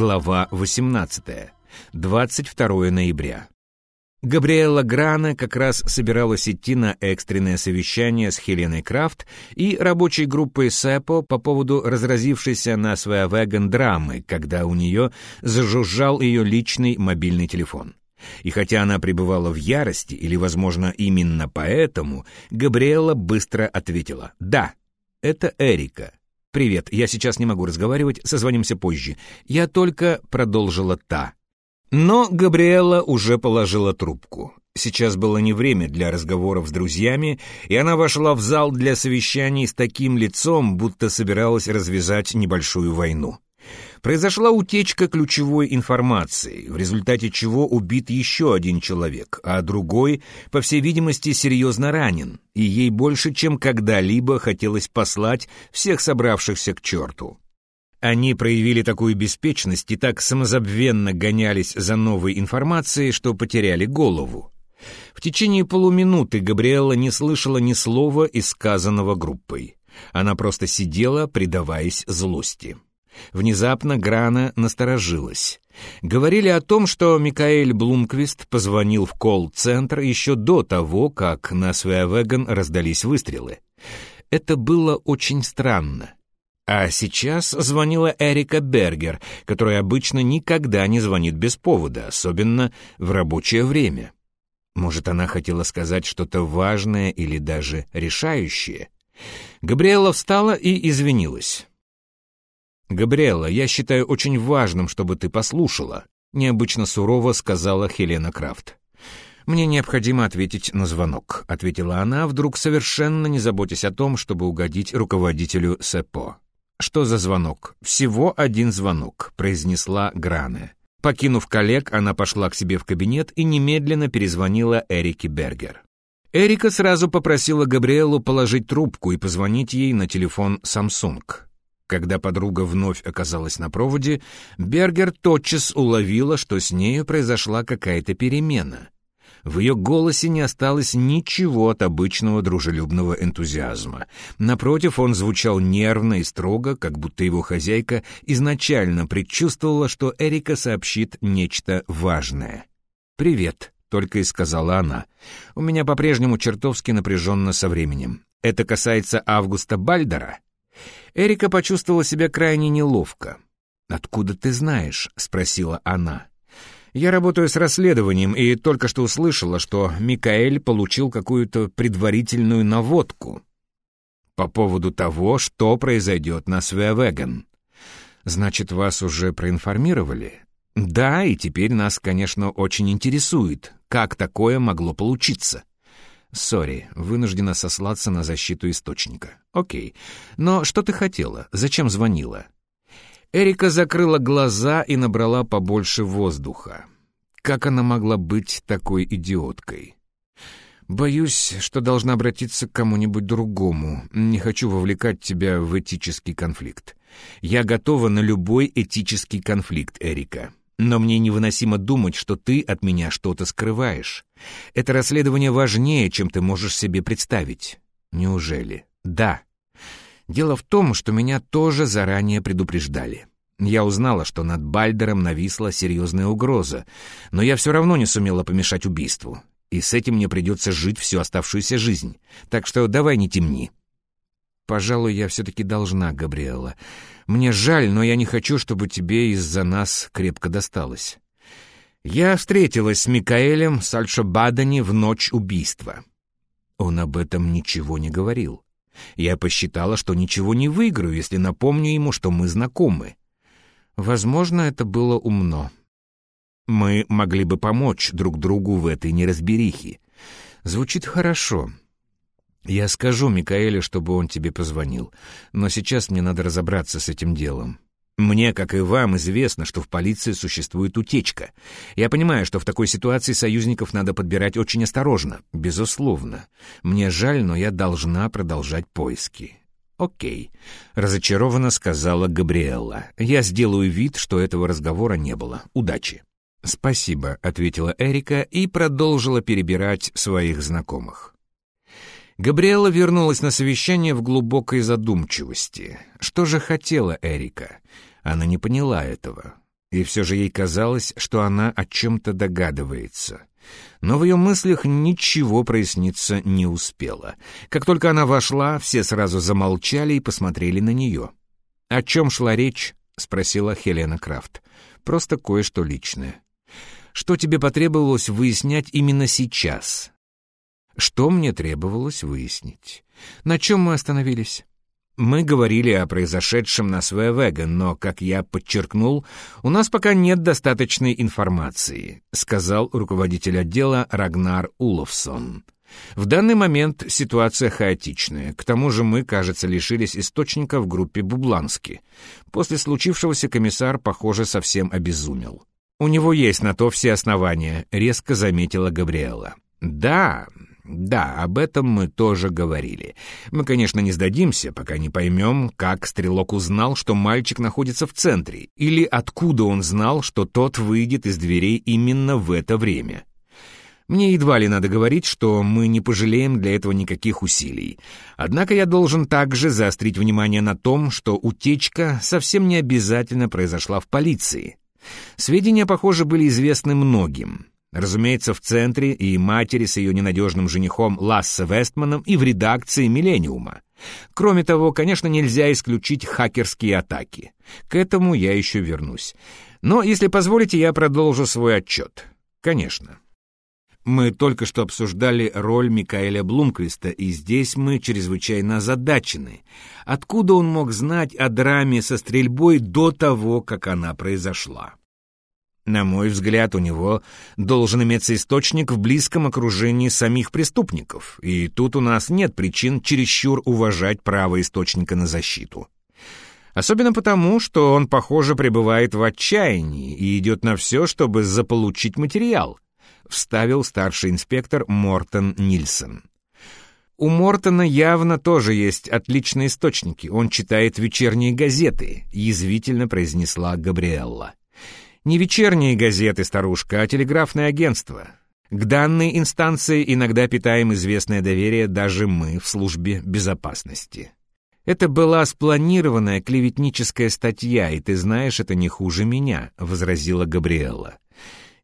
Глава 18. 22 ноября. Габриэла Грана как раз собиралась идти на экстренное совещание с Хеленой Крафт и рабочей группой СЭПО по поводу разразившейся на Свеавеган драмы, когда у нее зажужжал ее личный мобильный телефон. И хотя она пребывала в ярости, или, возможно, именно поэтому, Габриэла быстро ответила «Да, это Эрика». «Привет, я сейчас не могу разговаривать, созвонимся позже. Я только...» — продолжила та. Но Габриэла уже положила трубку. Сейчас было не время для разговоров с друзьями, и она вошла в зал для совещаний с таким лицом, будто собиралась развязать небольшую войну. Произошла утечка ключевой информации, в результате чего убит еще один человек, а другой, по всей видимости, серьезно ранен, и ей больше, чем когда-либо хотелось послать всех собравшихся к черту. Они проявили такую беспечность и так самозабвенно гонялись за новой информацией, что потеряли голову. В течение полуминуты Габриэла не слышала ни слова из сказанного группой. Она просто сидела, предаваясь злости. Внезапно Грана насторожилась. Говорили о том, что Микаэль Блумквист позвонил в колл-центр еще до того, как на Свеавеган раздались выстрелы. Это было очень странно. А сейчас звонила Эрика Бергер, которая обычно никогда не звонит без повода, особенно в рабочее время. Может, она хотела сказать что-то важное или даже решающее? Габриэла встала и извинилась. «Габриэла, я считаю очень важным, чтобы ты послушала», — необычно сурово сказала Хелена Крафт. «Мне необходимо ответить на звонок», — ответила она, вдруг совершенно не заботясь о том, чтобы угодить руководителю СЭПО. «Что за звонок?» «Всего один звонок», — произнесла Гране. Покинув коллег, она пошла к себе в кабинет и немедленно перезвонила Эрике Бергер. Эрика сразу попросила Габриэлу положить трубку и позвонить ей на телефон Samsung. Когда подруга вновь оказалась на проводе, Бергер тотчас уловила, что с нею произошла какая-то перемена. В ее голосе не осталось ничего от обычного дружелюбного энтузиазма. Напротив, он звучал нервно и строго, как будто его хозяйка изначально предчувствовала, что Эрика сообщит нечто важное. «Привет», — только и сказала она. «У меня по-прежнему чертовски напряженно со временем. Это касается Августа Бальдера?» Эрика почувствовала себя крайне неловко. «Откуда ты знаешь?» — спросила она. «Я работаю с расследованием и только что услышала, что Микаэль получил какую-то предварительную наводку по поводу того, что произойдет на Свеавеган. Значит, вас уже проинформировали?» «Да, и теперь нас, конечно, очень интересует, как такое могло получиться». «Сори, вынуждена сослаться на защиту источника». «Окей. Но что ты хотела? Зачем звонила?» Эрика закрыла глаза и набрала побольше воздуха. Как она могла быть такой идиоткой? «Боюсь, что должна обратиться к кому-нибудь другому. Не хочу вовлекать тебя в этический конфликт. Я готова на любой этический конфликт, Эрика. Но мне невыносимо думать, что ты от меня что-то скрываешь. Это расследование важнее, чем ты можешь себе представить. Неужели? Да. Дело в том, что меня тоже заранее предупреждали. Я узнала, что над Бальдером нависла серьезная угроза, но я все равно не сумела помешать убийству. И с этим мне придется жить всю оставшуюся жизнь. Так что давай не темни. Пожалуй, я все-таки должна, Габриэла. Мне жаль, но я не хочу, чтобы тебе из-за нас крепко досталось. Я встретилась с Микаэлем Сальшобадани в ночь убийства. Он об этом ничего не говорил. Я посчитала, что ничего не выиграю, если напомню ему, что мы знакомы. Возможно, это было умно. Мы могли бы помочь друг другу в этой неразберихе. Звучит хорошо. Я скажу Микаэлю, чтобы он тебе позвонил, но сейчас мне надо разобраться с этим делом. Мне, как и вам, известно, что в полиции существует утечка. Я понимаю, что в такой ситуации союзников надо подбирать очень осторожно, безусловно. Мне жаль, но я должна продолжать поиски. «Окей», — разочарованно сказала Габриэлла. «Я сделаю вид, что этого разговора не было. Удачи». «Спасибо», — ответила Эрика и продолжила перебирать своих знакомых. Габриэла вернулась на совещание в глубокой задумчивости. Что же хотела Эрика? Она не поняла этого. И все же ей казалось, что она о чем-то догадывается. Но в ее мыслях ничего проясниться не успело. Как только она вошла, все сразу замолчали и посмотрели на нее. «О чем шла речь?» — спросила Хелена Крафт. «Просто кое-что личное». «Что тебе потребовалось выяснять именно сейчас?» «Что мне требовалось выяснить?» «На чем мы остановились?» Мы говорили о произошедшем на Свевега, но, как я подчеркнул, у нас пока нет достаточной информации, сказал руководитель отдела Рагнар Уловсон. В данный момент ситуация хаотичная. К тому же мы, кажется, лишились источника в группе Бублански. После случившегося комиссар, похоже, совсем обезумел. У него есть на то все основания, резко заметила Габриэла. Да, да, об этом мы тоже говорили. Мы, конечно, не сдадимся, пока не поймем, как стрелок узнал, что мальчик находится в центре, или откуда он знал, что тот выйдет из дверей именно в это время. Мне едва ли надо говорить, что мы не пожалеем для этого никаких усилий. Однако я должен также заострить внимание на том, что утечка совсем не обязательно произошла в полиции. Сведения, похоже, были известны многим. Разумеется, в центре и матери с ее ненадежным женихом Лассе Вестманом и в редакции «Миллениума». Кроме того, конечно, нельзя исключить хакерские атаки. К этому я еще вернусь. Но, если позволите, я продолжу свой отчет. Конечно. Мы только что обсуждали роль Микаэля Блумквиста, и здесь мы чрезвычайно озадачены. Откуда он мог знать о драме со стрельбой до того, как она произошла? На мой взгляд, у него должен иметься источник в близком окружении самих преступников, и тут у нас нет причин чересчур уважать право источника на защиту. Особенно потому, что он, похоже, пребывает в отчаянии и идет на все, чтобы заполучить материал, вставил старший инспектор Мортон Нильсон. У Мортона явно тоже есть отличные источники. Он читает вечерние газеты, язвительно произнесла Габриэлла. Не вечерние газеты, старушка, а телеграфное агентство. К данной инстанции иногда питаем известное доверие даже мы в службе безопасности. Это была спланированная клеветническая статья, и ты знаешь, это не хуже меня, возразила Габриэлла.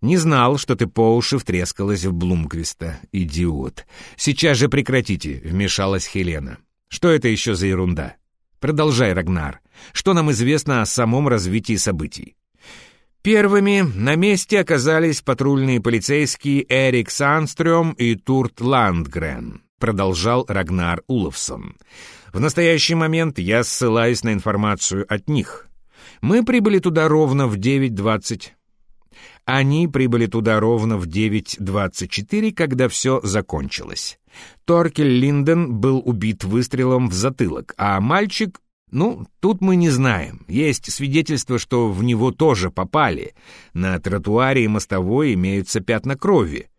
Не знал, что ты по уши втрескалась в Блумквиста, идиот. Сейчас же прекратите, вмешалась Хелена. Что это еще за ерунда? Продолжай, Рагнар. Что нам известно о самом развитии событий? Первыми на месте оказались патрульные полицейские Эрик Санстрём и Турт Ландгрен, продолжал Рагнар Уловсон. В настоящий момент я ссылаюсь на информацию от них. Мы прибыли туда ровно в 9.20. Они прибыли туда ровно в 9.24, когда все закончилось. Торкель Линден был убит выстрелом в затылок, а мальчик ну, тут мы не знаем. Есть свидетельство, что в него тоже попали. На тротуаре и мостовой имеются пятна крови.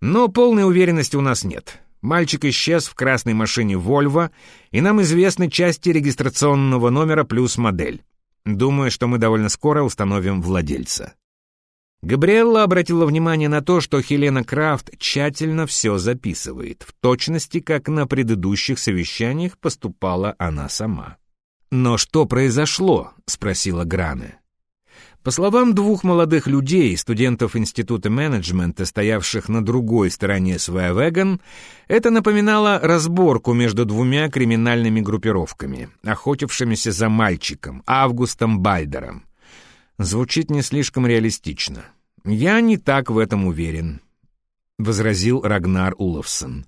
Но полной уверенности у нас нет. Мальчик исчез в красной машине «Вольво», и нам известны части регистрационного номера плюс модель. Думаю, что мы довольно скоро установим владельца. Габриэлла обратила внимание на то, что Хелена Крафт тщательно все записывает, в точности, как на предыдущих совещаниях поступала она сама. «Но что произошло?» — спросила Гране. По словам двух молодых людей, студентов Института менеджмента, стоявших на другой стороне Свэвэган, это напоминало разборку между двумя криминальными группировками, охотившимися за мальчиком, Августом Бальдером. Звучит не слишком реалистично. «Я не так в этом уверен», — возразил Рагнар Уловсон.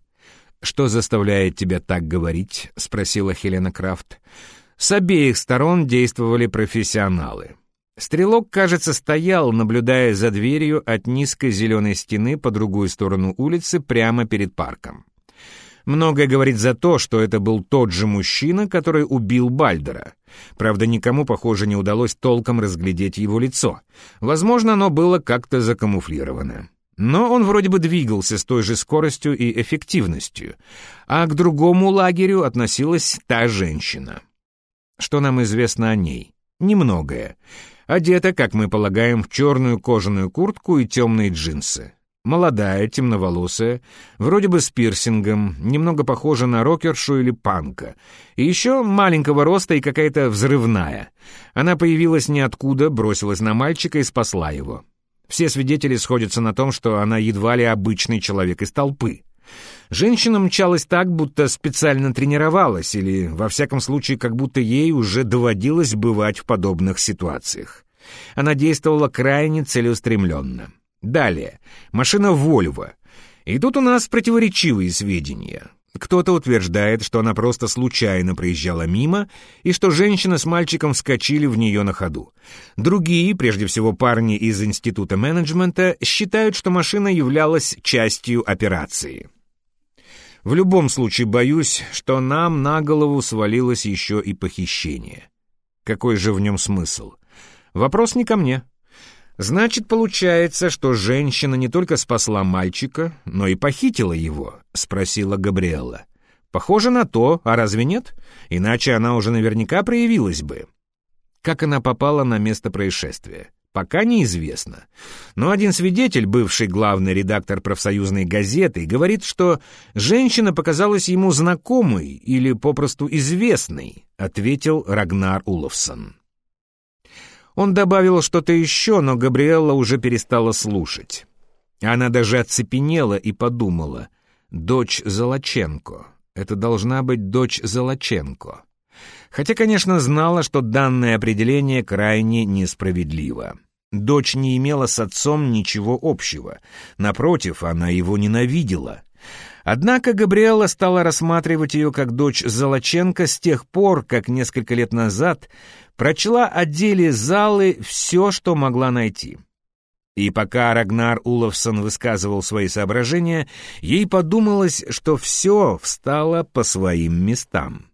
«Что заставляет тебя так говорить?» — спросила Хелена Крафт. С обеих сторон действовали профессионалы. Стрелок, кажется, стоял, наблюдая за дверью от низкой зеленой стены по другую сторону улицы прямо перед парком. Многое говорит за то, что это был тот же мужчина, который убил Бальдера. Правда, никому, похоже, не удалось толком разглядеть его лицо. Возможно, оно было как-то закамуфлировано. Но он вроде бы двигался с той же скоростью и эффективностью, а к другому лагерю относилась та женщина. Что нам известно о ней? Немногое. Одета, как мы полагаем, в черную кожаную куртку и темные джинсы. Молодая, темноволосая, вроде бы с пирсингом, немного похожа на рокершу или панка. И еще маленького роста и какая-то взрывная. Она появилась ниоткуда, бросилась на мальчика и спасла его. Все свидетели сходятся на том, что она едва ли обычный человек из толпы. Женщина мчалась так, будто специально тренировалась, или, во всяком случае, как будто ей уже доводилось бывать в подобных ситуациях. Она действовала крайне целеустремленно. Далее. Машина «Вольво». И тут у нас противоречивые сведения. Кто-то утверждает, что она просто случайно проезжала мимо, и что женщина с мальчиком вскочили в нее на ходу. Другие, прежде всего парни из Института менеджмента, считают, что машина являлась частью операции. В любом случае боюсь, что нам на голову свалилось еще и похищение. Какой же в нем смысл? Вопрос не ко мне. Значит, получается, что женщина не только спасла мальчика, но и похитила его, спросила Габриэла. Похоже на то, а разве нет? Иначе она уже наверняка проявилась бы. Как она попала на место происшествия? Пока неизвестно. Но один свидетель, бывший главный редактор профсоюзной газеты, говорит, что женщина показалась ему знакомой или попросту известной, ответил Рагнар Уловсон. Он добавил что-то еще, но Габриэлла уже перестала слушать. Она даже оцепенела и подумала. «Дочь Золоченко. Это должна быть дочь Золоченко». Хотя, конечно, знала, что данное определение крайне несправедливо. Дочь не имела с отцом ничего общего. Напротив, она его ненавидела. Однако Габриэла стала рассматривать ее как дочь Золоченко с тех пор, как несколько лет назад прочла о деле залы все, что могла найти. И пока Рагнар Уловсон высказывал свои соображения, ей подумалось, что все встало по своим местам.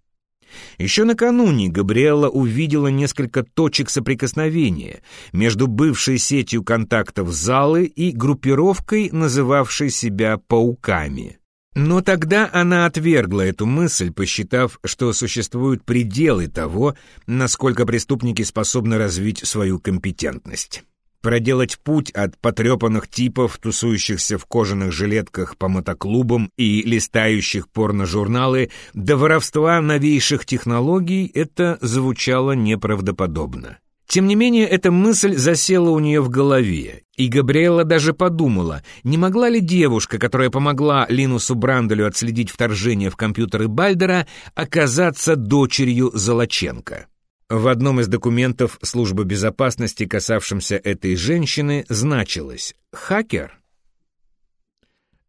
Еще накануне Габриэла увидела несколько точек соприкосновения между бывшей сетью контактов залы и группировкой, называвшей себя «пауками». Но тогда она отвергла эту мысль, посчитав, что существуют пределы того, насколько преступники способны развить свою компетентность проделать путь от потрепанных типов, тусующихся в кожаных жилетках по мотоклубам и листающих порно-журналы, до воровства новейших технологий, это звучало неправдоподобно. Тем не менее, эта мысль засела у нее в голове, и Габриэла даже подумала, не могла ли девушка, которая помогла Линусу Бранделю отследить вторжение в компьютеры Бальдера, оказаться дочерью Золоченко. В одном из документов службы безопасности, касавшемся этой женщины, значилось «хакер».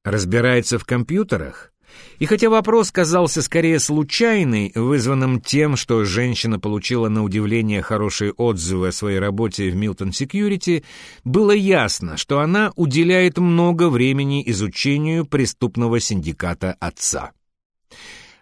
Разбирается в компьютерах? И хотя вопрос казался скорее случайный, вызванным тем, что женщина получила на удивление хорошие отзывы о своей работе в Milton Security, было ясно, что она уделяет много времени изучению преступного синдиката отца.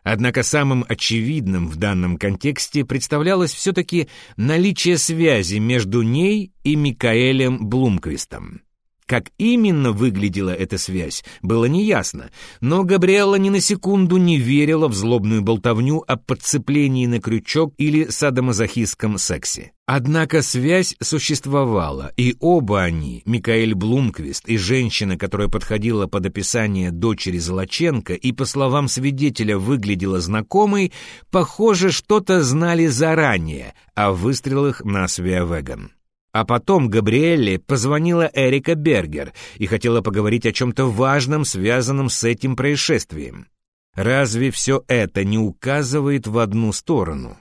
Однако самым очевидным в данном контексте представлялось все-таки наличие связи между ней и Микаэлем Блумквистом. Как именно выглядела эта связь, было неясно, но Габриэла ни на секунду не верила в злобную болтовню о подцеплении на крючок или садомазохистском сексе. Однако связь существовала, и оба они, Микаэль Блумквист и женщина, которая подходила под описание дочери Золоченко и, по словам свидетеля, выглядела знакомой, похоже, что-то знали заранее о выстрелах на Свиавеган. А потом Габриэлле позвонила Эрика Бергер и хотела поговорить о чем-то важном, связанном с этим происшествием. Разве все это не указывает в одну сторону?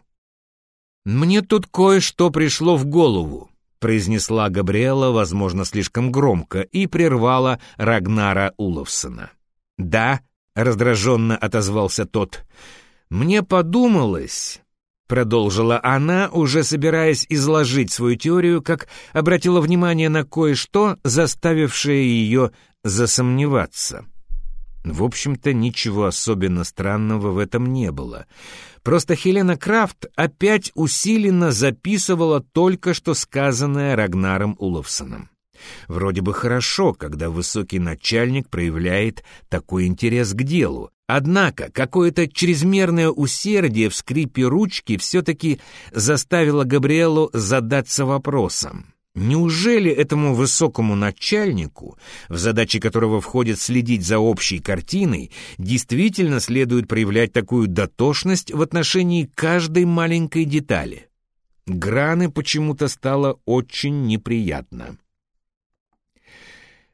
«Мне тут кое-что пришло в голову», — произнесла Габриэла, возможно, слишком громко, и прервала Рагнара Уловсона. «Да», — раздраженно отозвался тот, — «мне подумалось, Продолжила она, уже собираясь изложить свою теорию, как обратила внимание на кое-что, заставившее ее засомневаться. В общем-то, ничего особенно странного в этом не было. Просто Хелена Крафт опять усиленно записывала только что сказанное Рагнаром Уловсоном. Вроде бы хорошо, когда высокий начальник проявляет такой интерес к делу, Однако какое-то чрезмерное усердие в скрипе ручки все-таки заставило Габриэлу задаться вопросом. Неужели этому высокому начальнику, в задачи которого входит следить за общей картиной, действительно следует проявлять такую дотошность в отношении каждой маленькой детали? Граны почему-то стало очень неприятно.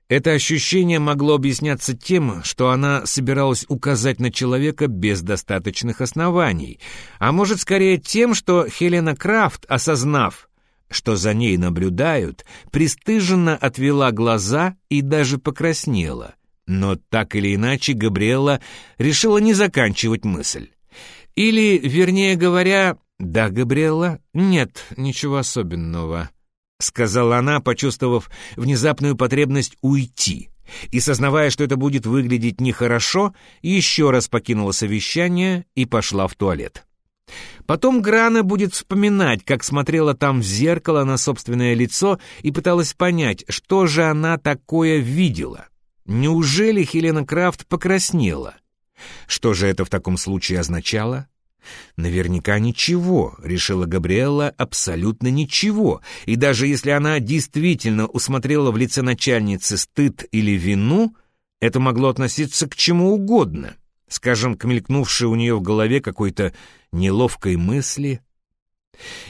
Это ощущение могло объясняться тем, что она собиралась указать на человека без достаточных оснований, а может скорее тем, что Хелена Крафт, осознав, что за ней наблюдают, пристыженно отвела глаза и даже покраснела. Но так или иначе Габриэла решила не заканчивать мысль. Или, вернее говоря, «Да, Габриэла, нет ничего особенного». — сказала она, почувствовав внезапную потребность уйти. И, сознавая, что это будет выглядеть нехорошо, еще раз покинула совещание и пошла в туалет. Потом Грана будет вспоминать, как смотрела там в зеркало на собственное лицо и пыталась понять, что же она такое видела. Неужели Хелена Крафт покраснела? Что же это в таком случае означало? Наверняка ничего, решила Габриэлла, абсолютно ничего. И даже если она действительно усмотрела в лице начальницы стыд или вину, это могло относиться к чему угодно. Скажем, к мелькнувшей у нее в голове какой-то неловкой мысли.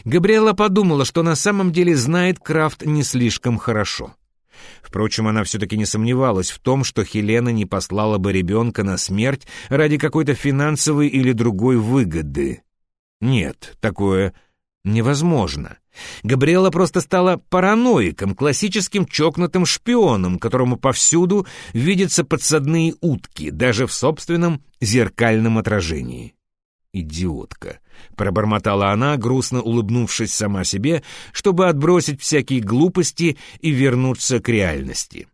Габриэла подумала, что на самом деле знает Крафт не слишком хорошо. Впрочем, она все-таки не сомневалась в том, что Хелена не послала бы ребенка на смерть ради какой-то финансовой или другой выгоды. Нет, такое невозможно. Габриэла просто стала параноиком, классическим чокнутым шпионом, которому повсюду видятся подсадные утки, даже в собственном зеркальном отражении. «Идиотка!» — пробормотала она, грустно улыбнувшись сама себе, чтобы отбросить всякие глупости и вернуться к реальности.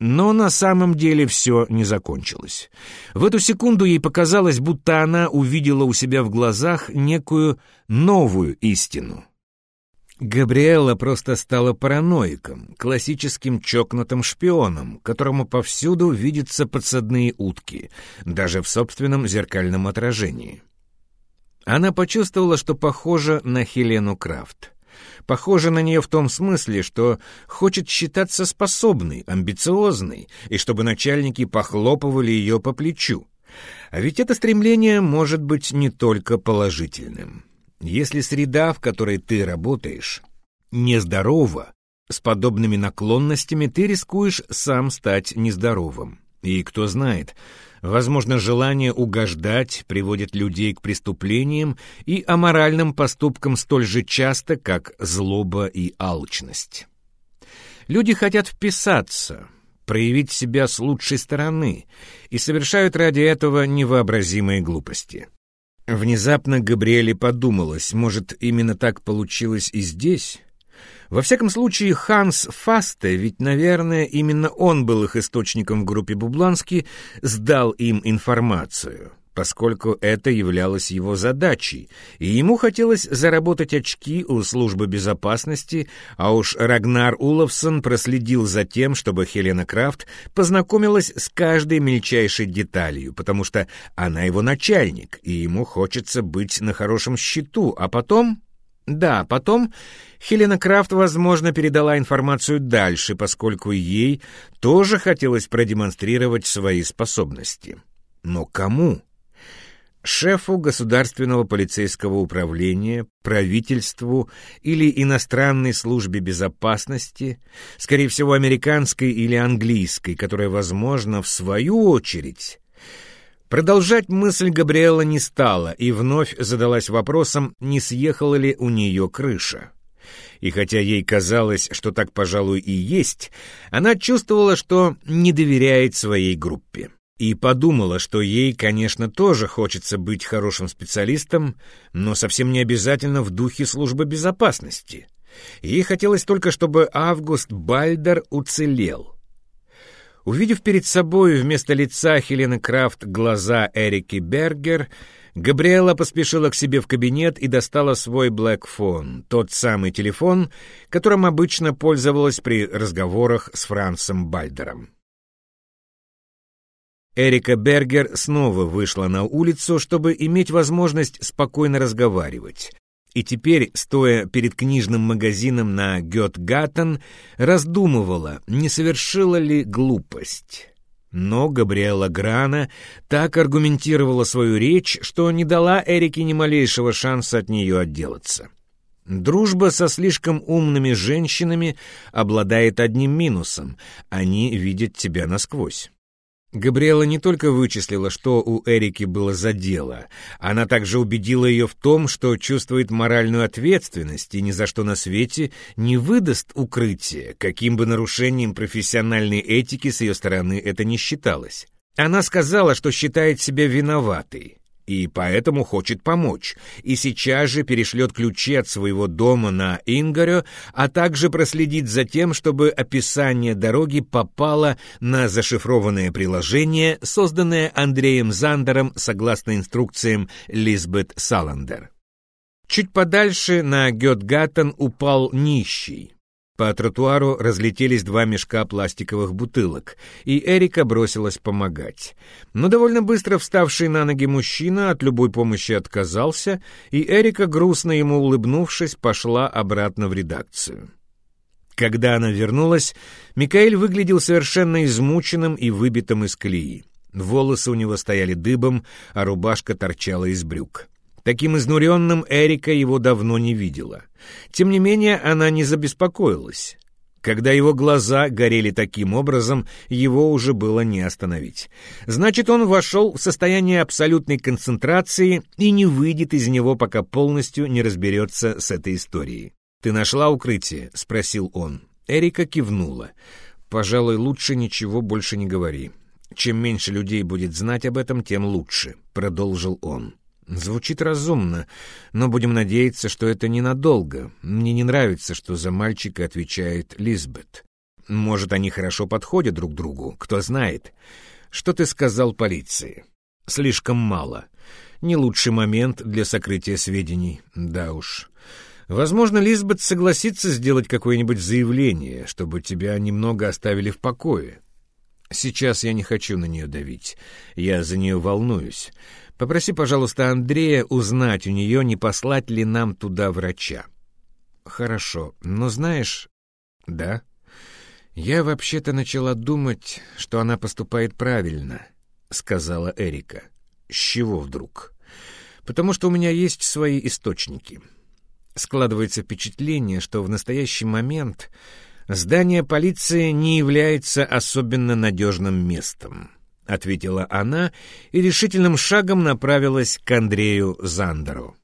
Но на самом деле все не закончилось. В эту секунду ей показалось, будто она увидела у себя в глазах некую новую истину. Габриэла просто стала параноиком, классическим чокнутым шпионом, которому повсюду видятся подсадные утки, даже в собственном зеркальном отражении. Она почувствовала, что похожа на Хелену Крафт. Похожа на нее в том смысле, что хочет считаться способной, амбициозной, и чтобы начальники похлопывали ее по плечу. А ведь это стремление может быть не только положительным. Если среда, в которой ты работаешь, нездорова, с подобными наклонностями ты рискуешь сам стать нездоровым. И кто знает, Возможно, желание угождать приводит людей к преступлениям и аморальным поступкам столь же часто, как злоба и алчность. Люди хотят вписаться, проявить себя с лучшей стороны и совершают ради этого невообразимые глупости. Внезапно Габриэле подумалось, может, именно так получилось и здесь? Во всяком случае, Ханс Фасте, ведь, наверное, именно он был их источником в группе Бублански, сдал им информацию, поскольку это являлось его задачей, и ему хотелось заработать очки у службы безопасности, а уж Рагнар Уловсон проследил за тем, чтобы Хелена Крафт познакомилась с каждой мельчайшей деталью, потому что она его начальник, и ему хочется быть на хорошем счету, а потом... Да, потом Хелена Крафт, возможно, передала информацию дальше, поскольку ей тоже хотелось продемонстрировать свои способности. Но кому? Шефу государственного полицейского управления, правительству или иностранной службе безопасности, скорее всего, американской или английской, которая, возможно, в свою очередь Продолжать мысль Габриэла не стала и вновь задалась вопросом, не съехала ли у нее крыша. И хотя ей казалось, что так, пожалуй, и есть, она чувствовала, что не доверяет своей группе. И подумала, что ей, конечно, тоже хочется быть хорошим специалистом, но совсем не обязательно в духе службы безопасности. Ей хотелось только, чтобы Август Бальдер уцелел. Увидев перед собой вместо лица Хелены Крафт глаза Эрики Бергер, Габриэла поспешила к себе в кабинет и достала свой блэкфон, тот самый телефон, которым обычно пользовалась при разговорах с Францем Бальдером. Эрика Бергер снова вышла на улицу, чтобы иметь возможность спокойно разговаривать. И теперь, стоя перед книжным магазином на Гетгаттен, раздумывала, не совершила ли глупость. Но Габриэла Грана так аргументировала свою речь, что не дала Эрике ни малейшего шанса от нее отделаться. Дружба со слишком умными женщинами обладает одним минусом — они видят тебя насквозь. Габриэла не только вычислила, что у Эрики было за дело, она также убедила ее в том, что чувствует моральную ответственность и ни за что на свете не выдаст укрытие, каким бы нарушением профессиональной этики с ее стороны это ни считалось. Она сказала, что считает себя виноватой, и поэтому хочет помочь, и сейчас же перешлет ключи от своего дома на Ингарё, а также проследит за тем, чтобы описание дороги попало на зашифрованное приложение, созданное Андреем Зандером согласно инструкциям Лизбет Саландер. Чуть подальше на Гетгаттен упал нищий, по тротуару разлетелись два мешка пластиковых бутылок, и Эрика бросилась помогать. Но довольно быстро вставший на ноги мужчина от любой помощи отказался, и Эрика, грустно ему улыбнувшись, пошла обратно в редакцию. Когда она вернулась, Микаэль выглядел совершенно измученным и выбитым из колеи. Волосы у него стояли дыбом, а рубашка торчала из брюк. Таким изнуренным Эрика его давно не видела. Тем не менее, она не забеспокоилась. Когда его глаза горели таким образом, его уже было не остановить. Значит, он вошел в состояние абсолютной концентрации и не выйдет из него, пока полностью не разберется с этой историей. «Ты нашла укрытие?» — спросил он. Эрика кивнула. «Пожалуй, лучше ничего больше не говори. Чем меньше людей будет знать об этом, тем лучше», — продолжил он. Звучит разумно, но будем надеяться, что это ненадолго. Мне не нравится, что за мальчика отвечает Лизбет. Может, они хорошо подходят друг другу, кто знает. Что ты сказал полиции? Слишком мало. Не лучший момент для сокрытия сведений. Да уж. Возможно, Лизбет согласится сделать какое-нибудь заявление, чтобы тебя немного оставили в покое. Сейчас я не хочу на нее давить. Я за нее волнуюсь. Попроси, пожалуйста, Андрея узнать у нее, не послать ли нам туда врача. Хорошо, но знаешь... Да? Я вообще-то начала думать, что она поступает правильно, сказала Эрика. С чего вдруг? Потому что у меня есть свои источники. Складывается впечатление, что в настоящий момент здание полиции не является особенно надежным местом. — ответила она и решительным шагом направилась к Андрею Зандеру.